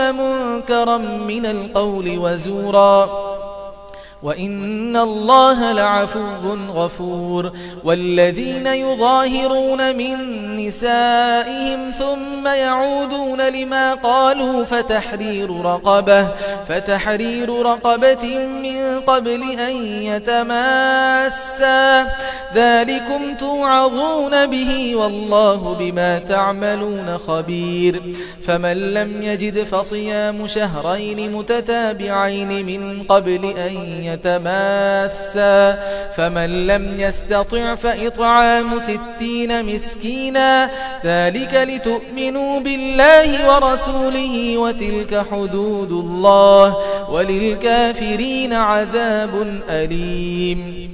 منكرا من القول وزورا. وإن الله لعفو غفور. والذين يظاهرون من نسائهم ثم يعودون لما قالوا فتحرير رقبة فتحرير رقبة من قبل أن يتماسا. ذلكم توعظون به والله بما تعملون خبير. فمن لم يجد فصيام شهرين متتابعين من قبل أن يتماسا. فمن لم يستطع فإطعام ستين مسكينا ذلك لتؤمنوا بالله ورسوله وتلك حدود الله وللكافرين عذاب أليم.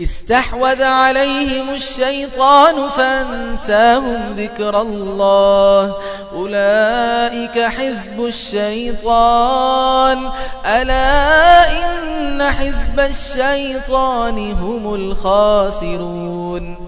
استحوذ عليهم الشيطان فأنساهم ذكر الله. أولئك حزب الشيطان. ألا إن حزب الشيطان هم الخاسرون.